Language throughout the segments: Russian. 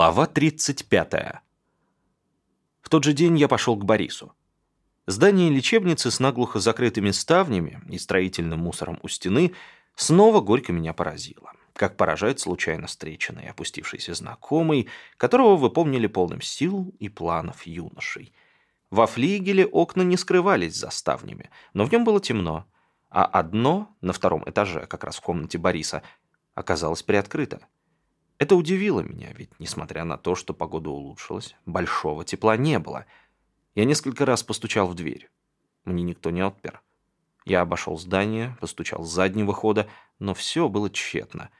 Глава 35. В тот же день я пошел к Борису. Здание лечебницы с наглухо закрытыми ставнями и строительным мусором у стены снова горько меня поразило. Как поражает случайно встреченный опустившийся знакомый, которого вы помнили полным сил и планов юношей. Во флигеле окна не скрывались за ставнями, но в нем было темно, а одно на втором этаже, как раз в комнате Бориса, оказалось приоткрыто. Это удивило меня, ведь, несмотря на то, что погода улучшилась, большого тепла не было. Я несколько раз постучал в дверь. Мне никто не отпер. Я обошел здание, постучал с заднего хода, но все было тщетно.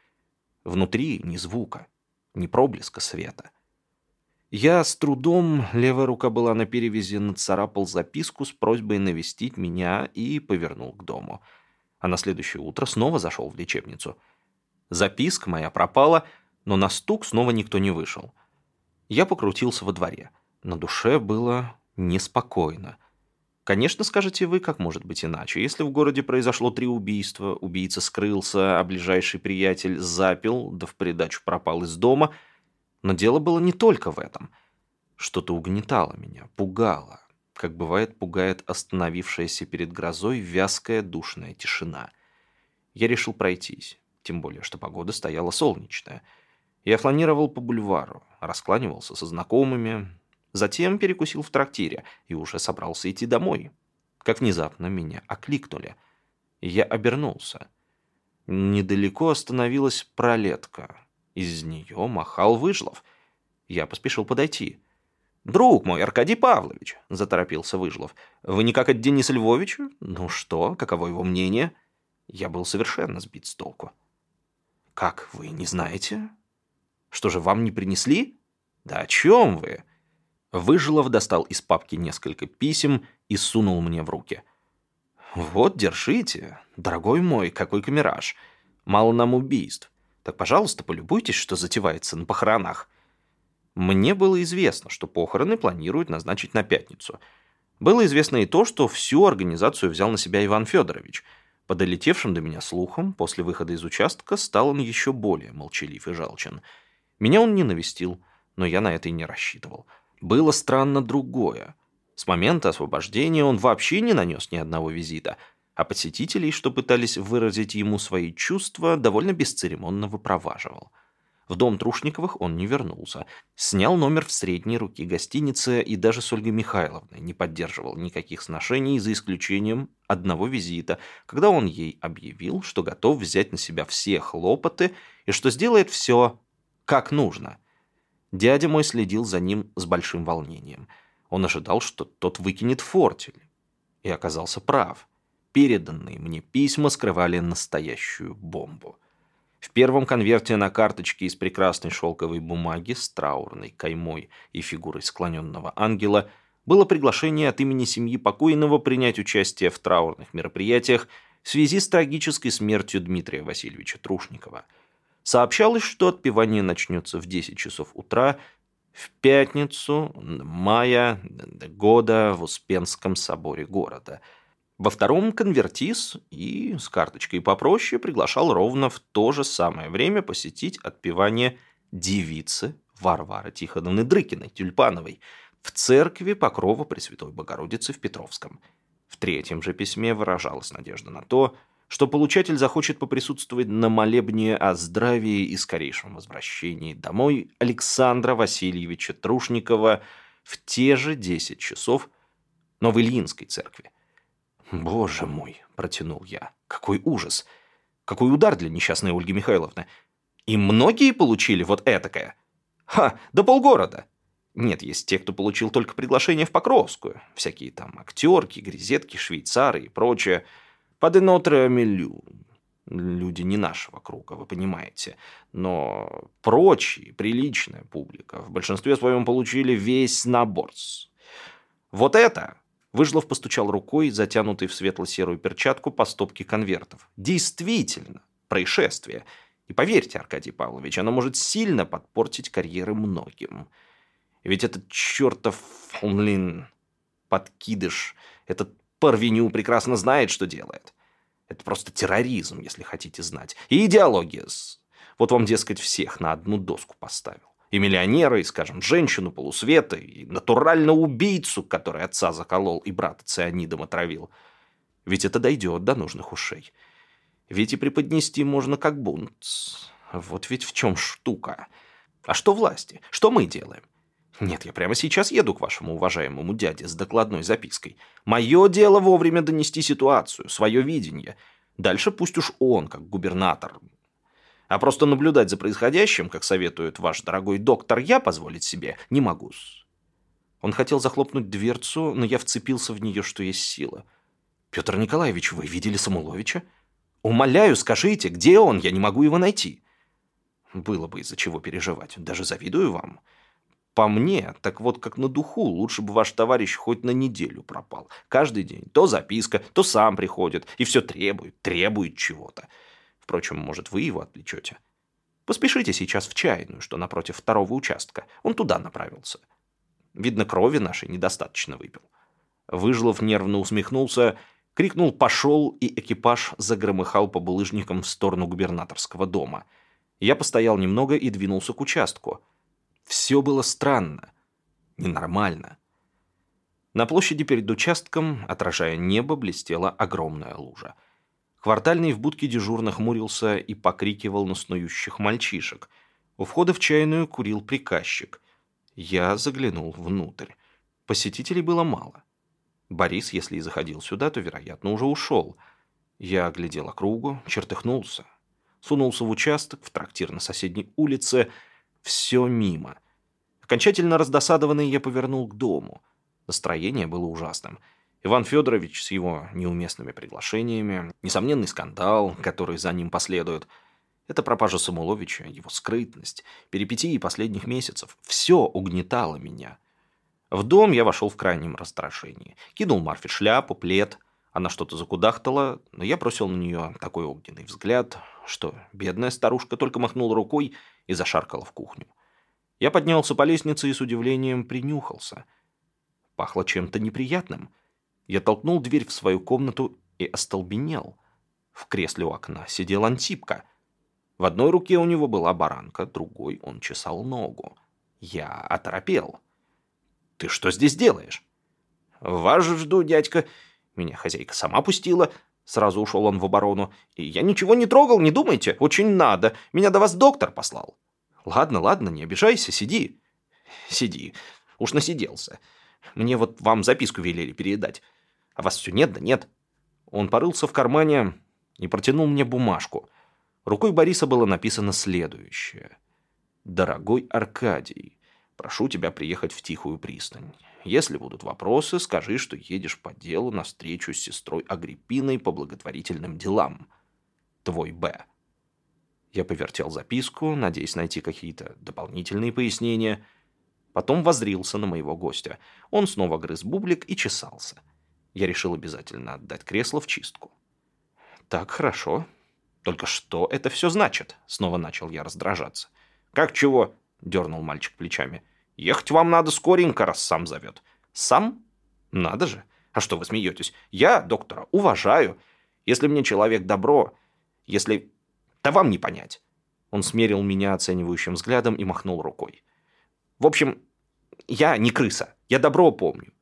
Внутри ни звука, ни проблеска света. Я с трудом, левая рука была на перевязи, нацарапал записку с просьбой навестить меня и повернул к дому. А на следующее утро снова зашел в лечебницу. Записка моя пропала — но на стук снова никто не вышел. Я покрутился во дворе. На душе было неспокойно. Конечно, скажете вы, как может быть иначе. Если в городе произошло три убийства, убийца скрылся, а ближайший приятель запил, да в придачу пропал из дома. Но дело было не только в этом. Что-то угнетало меня, пугало, как бывает пугает остановившаяся перед грозой вязкая душная тишина. Я решил пройтись, тем более, что погода стояла солнечная – я фланировал по бульвару, раскланивался со знакомыми, затем перекусил в трактире и уже собрался идти домой. Как внезапно меня окликнули. Я обернулся. Недалеко остановилась пролетка. Из нее махал Выжлов. Я поспешил подойти. «Друг мой, Аркадий Павлович», — заторопился Выжлов, — «вы никак от Дениса Львовича? Ну что, каково его мнение?» Я был совершенно сбит с толку. «Как, вы не знаете?» Что же, вам не принесли? Да о чем вы? Выжилов достал из папки несколько писем и сунул мне в руки. Вот, держите. Дорогой мой, какой камераж. Мало нам убийств. Так, пожалуйста, полюбуйтесь, что затевается на похоронах. Мне было известно, что похороны планируют назначить на пятницу. Было известно и то, что всю организацию взял на себя Иван Федорович. По долетевшим до меня слухам, после выхода из участка стал он еще более молчалив и жалчен – меня он не навестил, но я на это и не рассчитывал. Было странно другое. С момента освобождения он вообще не нанес ни одного визита, а посетителей, что пытались выразить ему свои чувства, довольно бесцеремонно выпроваживал. В дом Трушниковых он не вернулся. Снял номер в средней руки гостиницы и даже с Ольгой Михайловной не поддерживал никаких сношений, за исключением одного визита, когда он ей объявил, что готов взять на себя все хлопоты и что сделает все как нужно. Дядя мой следил за ним с большим волнением. Он ожидал, что тот выкинет фортель. И оказался прав. Переданные мне письма скрывали настоящую бомбу. В первом конверте на карточке из прекрасной шелковой бумаги с траурной каймой и фигурой склоненного ангела было приглашение от имени семьи покойного принять участие в траурных мероприятиях в связи с трагической смертью Дмитрия Васильевича Трушникова – Сообщалось, что отпевание начнется в 10 часов утра в пятницу мая года в Успенском соборе города. Во втором конвертис и с карточкой попроще приглашал ровно в то же самое время посетить отпевание девицы Варвары Тихоновны Дрыкиной, Тюльпановой, в церкви Покрова Пресвятой Богородицы в Петровском. В третьем же письме выражалась надежда на то, что получатель захочет поприсутствовать на молебне о здравии и скорейшем возвращении домой Александра Васильевича Трушникова в те же 10 часов, но в Ильинской церкви. «Боже мой!» – протянул я. «Какой ужас! Какой удар для несчастной Ольги Михайловны! И многие получили вот этакое! Ха! До полгорода!» Нет, есть те, кто получил только приглашение в Покровскую. Всякие там актерки, грезетки, швейцары и прочее – Паденотре милю. Люди не нашего круга, вы понимаете. Но прочие, приличная публика, в большинстве своем получили весь набор. Вот это Выжлов постучал рукой, затянутой в светло-серую перчатку по стопке конвертов. Действительно, происшествие. И поверьте, Аркадий Павлович, оно может сильно подпортить карьеры многим. Ведь этот чертов, блин, подкидыш, этот Парвеню прекрасно знает, что делает. Это просто терроризм, если хотите знать. И идеология. Вот вам, дескать, всех на одну доску поставил. И миллионера, и, скажем, женщину полусвета, и натурально убийцу, который отца заколол и брата цианидом отравил. Ведь это дойдет до нужных ушей. Ведь и преподнести можно как бунт. Вот ведь в чем штука. А что власти? Что мы делаем? Нет, я прямо сейчас еду к вашему уважаемому дяде с докладной запиской. Мое дело вовремя донести ситуацию, свое видение. Дальше пусть уж он, как губернатор. А просто наблюдать за происходящим, как советует ваш дорогой доктор, я позволить себе не могу. Он хотел захлопнуть дверцу, но я вцепился в нее, что есть сила. «Петр Николаевич, вы видели Самуловича?» «Умоляю, скажите, где он? Я не могу его найти». «Было бы из-за чего переживать. Даже завидую вам». По мне, так вот как на духу, лучше бы ваш товарищ хоть на неделю пропал. Каждый день то записка, то сам приходит, и все требует, требует чего-то. Впрочем, может, вы его отвлечете. Поспешите сейчас в чайную, что напротив второго участка. Он туда направился. Видно, крови нашей недостаточно выпил. Выжлов нервно усмехнулся, крикнул «пошел», и экипаж загромыхал по булыжникам в сторону губернаторского дома. Я постоял немного и двинулся к участку. Все было странно, ненормально. На площади перед участком, отражая небо, блестела огромная лужа. Квартальный в будке дежурных мурился и покрикивал на снующих мальчишек. У входа в чайную курил приказчик. Я заглянул внутрь. Посетителей было мало. Борис, если и заходил сюда, то, вероятно, уже ушел. Я оглядел округу, чертыхнулся. Сунулся в участок, в трактир на соседней улице — все мимо. Окончательно раздосадованный я повернул к дому. Настроение было ужасным. Иван Федорович с его неуместными приглашениями, несомненный скандал, который за ним последует, это пропажа Самуловича, его скрытность, перипетии последних месяцев. Все угнетало меня. В дом я вошел в крайнем раздражении. Кинул Марфе шляпу, плед. Она что-то закудахтала, но я бросил на нее такой огненный взгляд, что бедная старушка только махнула рукой и зашаркала в кухню. Я поднялся по лестнице и с удивлением принюхался. Пахло чем-то неприятным. Я толкнул дверь в свою комнату и остолбенел. В кресле у окна сидел Антипка. В одной руке у него была баранка, другой он чесал ногу. Я оторопел. «Ты что здесь делаешь?» «Вас жду, дядька. Меня хозяйка сама пустила». Сразу ушел он в оборону. «И я ничего не трогал, не думайте. Очень надо. Меня до вас доктор послал». «Ладно, ладно, не обижайся, сиди». «Сиди. Уж насиделся. Мне вот вам записку велели передать. А вас все нет да нет». Он порылся в кармане и протянул мне бумажку. Рукой Бориса было написано следующее. «Дорогой Аркадий, прошу тебя приехать в Тихую пристань. Если будут вопросы, скажи, что едешь по делу на встречу с сестрой Агриппиной по благотворительным делам. Твой Б. Я повертел записку, надеясь найти какие-то дополнительные пояснения. Потом возрился на моего гостя. Он снова грыз бублик и чесался. Я решил обязательно отдать кресло в чистку. «Так, хорошо. Только что это все значит?» Снова начал я раздражаться. «Как чего?» — дернул мальчик плечами. Ехать вам надо скоренько, раз сам зовет. Сам? Надо же. А что вы смеетесь? Я доктора уважаю. Если мне человек добро, если... Да вам не понять. Он смерил меня оценивающим взглядом и махнул рукой. В общем, я не крыса. Я добро помню.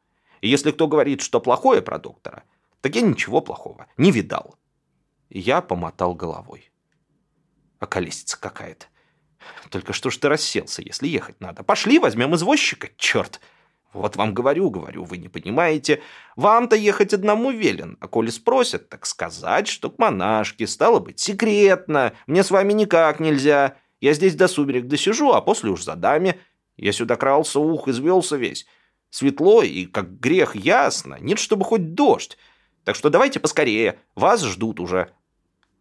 И если кто говорит, что плохое про доктора, так я ничего плохого не видал. Я помотал головой. Околесица какая-то. Только что ж ты расселся, если ехать надо? Пошли, возьмем извозчика, черт. Вот вам говорю, говорю, вы не понимаете. Вам-то ехать одному велен, а коли спросят, так сказать, что к монашке, стало быть, секретно. Мне с вами никак нельзя. Я здесь до сумерек досижу, а после уж за даме. Я сюда крался, ух, извелся весь. Светло и, как грех, ясно. Нет, чтобы хоть дождь. Так что давайте поскорее, вас ждут уже».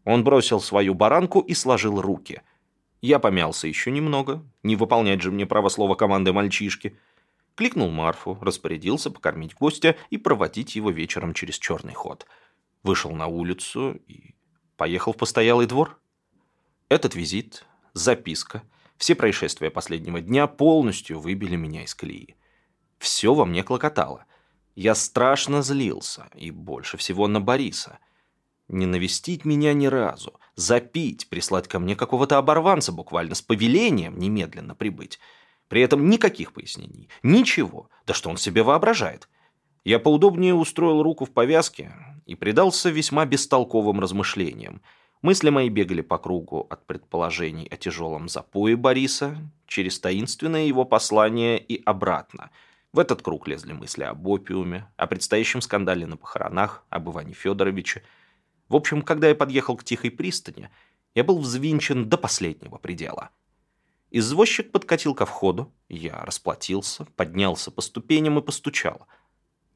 Он бросил свою баранку и сложил руки – я помялся еще немного, не выполнять же мне право слова команды мальчишки. Кликнул Марфу, распорядился покормить гостя и проводить его вечером через черный ход. Вышел на улицу и поехал в постоялый двор. Этот визит, записка, все происшествия последнего дня полностью выбили меня из колеи. Все во мне клокотало. Я страшно злился, и больше всего на Бориса. Не навестить меня ни разу. Запить, прислать ко мне какого-то оборванца буквально с повелением немедленно прибыть. При этом никаких пояснений. Ничего. Да что он себе воображает? Я поудобнее устроил руку в повязке и предался весьма бестолковым размышлениям. Мысли мои бегали по кругу от предположений о тяжелом запое Бориса через таинственное его послание и обратно. В этот круг лезли мысли об опиуме, о предстоящем скандале на похоронах, об Иване Федоровиче. В общем, когда я подъехал к тихой пристани, я был взвинчен до последнего предела. Извозчик подкатил ко входу, я расплатился, поднялся по ступеням и постучал –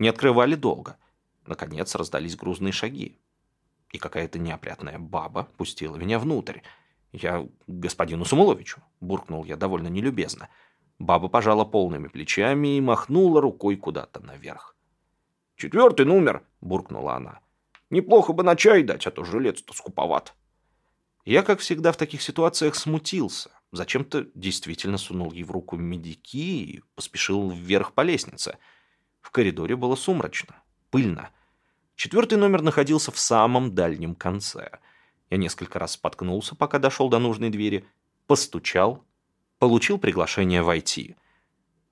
не открывали долго. Наконец раздались грузные шаги. И какая-то неопрятная баба пустила меня внутрь. «Я господину Самуловичу», — буркнул я довольно нелюбезно. Баба пожала полными плечами и махнула рукой куда-то наверх. «Четвертый номер», — буркнула она. «Неплохо бы на чай дать, а то жилец-то скуповат». Я, как всегда в таких ситуациях, смутился. Зачем-то действительно сунул ей в руку медики и поспешил вверх по лестнице — в коридоре было сумрачно, пыльно. Четвертый номер находился в самом дальнем конце. Я несколько раз споткнулся, пока дошел до нужной двери, постучал, получил приглашение войти.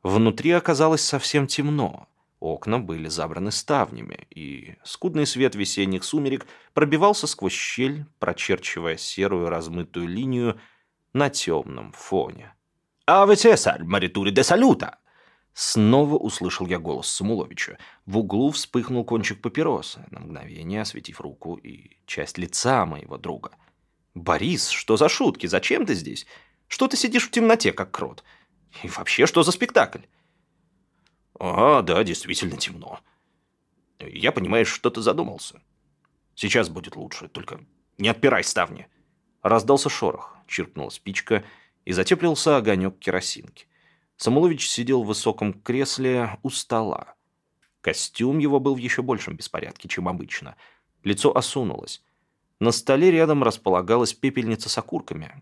Внутри оказалось совсем темно. Окна были забраны ставнями, и скудный свет весенних сумерек пробивался сквозь щель, прочерчивая серую размытую линию на темном фоне. «Аве Цесарь, маритури де салюта!» Снова услышал я голос Самуловича. В углу вспыхнул кончик папироса, на мгновение осветив руку и часть лица моего друга. «Борис, что за шутки? Зачем ты здесь? Что ты сидишь в темноте, как крот? И вообще, что за спектакль?» «А, да, действительно темно. Я, понимаешь, что ты задумался. Сейчас будет лучше, только не отпирай ставни». Раздался шорох, чиркнула спичка, и затеплился огонек керосинки. Самулович сидел в высоком кресле у стола. Костюм его был в еще большем беспорядке, чем обычно. Лицо осунулось. На столе рядом располагалась пепельница с окурками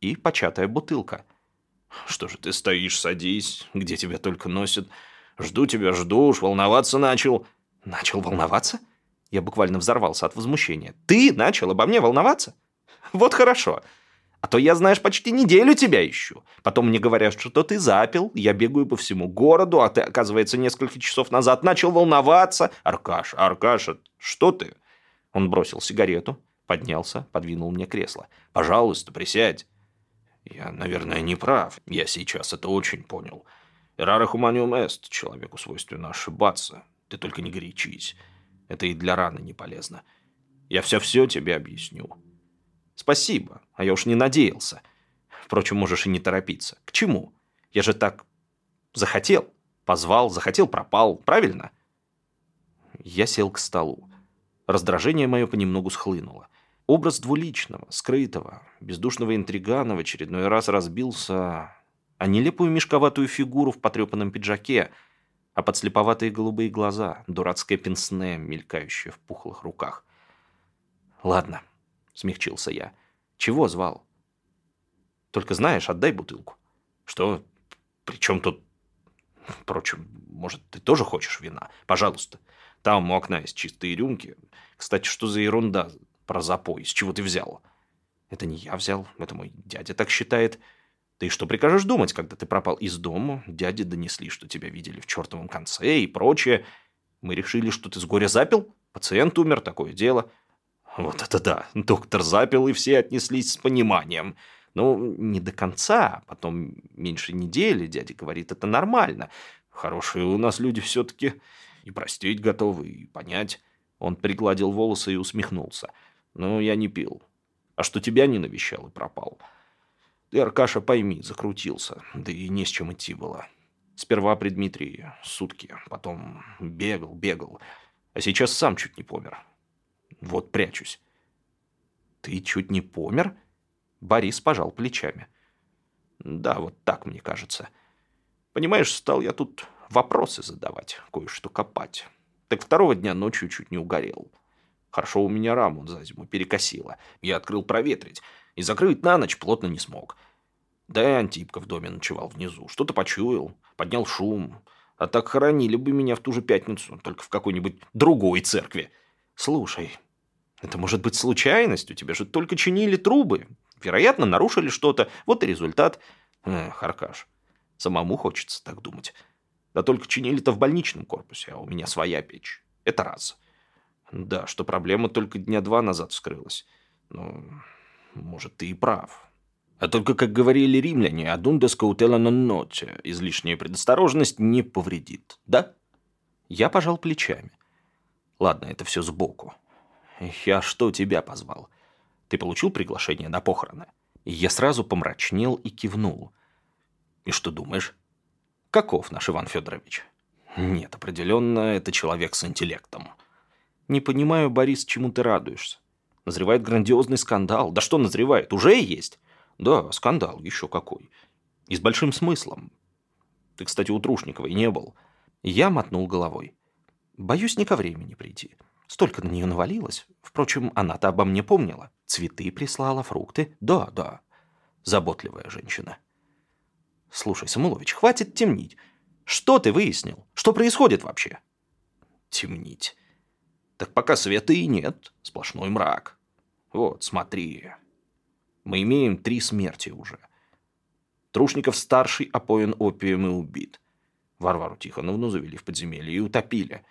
и початая бутылка. «Что же ты стоишь, садись, где тебя только носят? Жду тебя, жду, уж волноваться начал». «Начал волноваться?» Я буквально взорвался от возмущения. «Ты начал обо мне волноваться? Вот хорошо. А то я, знаешь, почти неделю тебя ищу. Потом мне говорят, что ты запил, я бегаю по всему городу, а ты, оказывается, несколько часов назад начал волноваться. Аркаша, Аркаша, что ты? Он бросил сигарету, поднялся, подвинул мне кресло. Пожалуйста, присядь. Я, наверное, не прав. Я сейчас это очень понял. Эрара хуманиум эст, человеку свойственно ошибаться. Ты только не горячись. Это и для раны не полезно. Я все-все тебе объясню. Спасибо, а я уж не надеялся. Впрочем, можешь и не торопиться. К чему? Я же так захотел. Позвал, захотел, пропал. Правильно? Я сел к столу. Раздражение мое понемногу схлынуло. Образ двуличного, скрытого, бездушного интригана в очередной раз разбился а нелепую мешковатую фигуру в потрепанном пиджаке, а подслеповатые голубые глаза, дурацкое пенсне, мелькающее в пухлых руках. Ладно, — смягчился я. «Чего звал?» «Только знаешь, отдай бутылку». «Что? При чем тут...» «Впрочем, может, ты тоже хочешь вина? Пожалуйста. Там у окна есть чистые рюмки. Кстати, что за ерунда про запой? С чего ты взял?» «Это не я взял, это мой дядя так считает». «Ты что прикажешь думать, когда ты пропал из дома? Дяди донесли, что тебя видели в чертовом конце и прочее. Мы решили, что ты с горя запил? Пациент умер, такое дело». Вот это да, доктор запил, и все отнеслись с пониманием. Ну, не до конца, потом меньше недели, дядя говорит, это нормально. Хорошие у нас люди все-таки и простить готовы, и понять. Он пригладил волосы и усмехнулся. Ну, я не пил. А что тебя не навещал и пропал? Ты, Аркаша, пойми, закрутился, да и не с чем идти было. Сперва при Дмитрии сутки, потом бегал, бегал, а сейчас сам чуть не помер. Вот прячусь. Ты чуть не помер? Борис пожал плечами. Да, вот так мне кажется. Понимаешь, стал я тут вопросы задавать, кое-что копать. Так второго дня ночью чуть не угорел. Хорошо у меня раму за зиму перекосило. Я открыл проветрить. И закрыть на ночь плотно не смог. Да и Антипка в доме ночевал внизу. Что-то почуял, поднял шум. А так хоронили бы меня в ту же пятницу, только в какой-нибудь другой церкви. Слушай, Это может быть случайность, у тебя же только чинили трубы. Вероятно, нарушили что-то, вот и результат. Эх, Аркаш, самому хочется так думать. Да только чинили-то в больничном корпусе, а у меня своя печь. Это раз. Да, что проблема только дня два назад вскрылась. Ну, может, ты и прав. А только, как говорили римляне, «адундес каутела нон ноте» – излишняя предосторожность не повредит, да? Я пожал плечами. Ладно, это все сбоку. Я что тебя позвал? Ты получил приглашение на похороны? Я сразу помрачнел и кивнул. И что думаешь? Каков наш Иван Федорович? Нет, определенно, это человек с интеллектом. Не понимаю, Борис, чему ты радуешься. Назревает грандиозный скандал. Да что назревает? Уже есть. Да, скандал еще какой. И с большим смыслом. Ты, кстати, у Трушниковой не был. Я мотнул головой. Боюсь не ко времени прийти. Столько на нее навалилось. Впрочем, она-то обо мне помнила. Цветы прислала, фрукты. Да, да. Заботливая женщина. Слушай, Самулович, хватит темнить. Что ты выяснил? Что происходит вообще? Темнить. Так пока света и нет. Сплошной мрак. Вот, смотри. Мы имеем три смерти уже. Трушников-старший опоен опием и убит. Варвару Тихоновну завели в подземелье и утопили.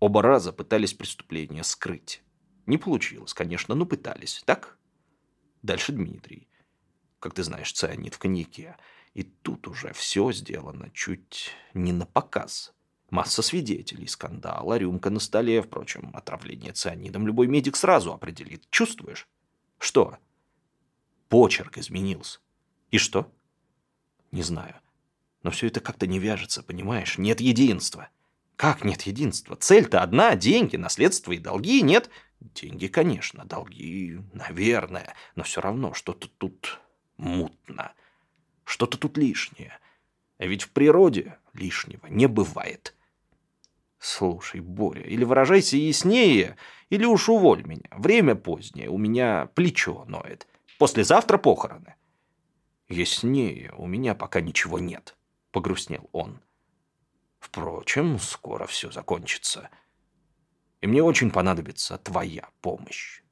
Оба раза пытались преступление скрыть. Не получилось, конечно, но пытались. Так? Дальше Дмитрий. Как ты знаешь, цианид в коньяке. И тут уже все сделано чуть не на показ. Масса свидетелей, скандал, рюмка на столе. Впрочем, отравление цианидом любой медик сразу определит. Чувствуешь? Что? Почерк изменился. И что? Не знаю. Но все это как-то не вяжется, понимаешь? Нет единства. Как нет единства? Цель-то одна – деньги, наследство и долги. Нет? Деньги, конечно, долги, наверное. Но все равно что-то тут мутно. Что-то тут лишнее. А ведь в природе лишнего не бывает. Слушай, Боря, или выражайся яснее, или уж уволь меня. Время позднее, у меня плечо ноет. Послезавтра похороны. Яснее, у меня пока ничего нет, погрустнел он. Впрочем, скоро все закончится. И мне очень понадобится твоя помощь.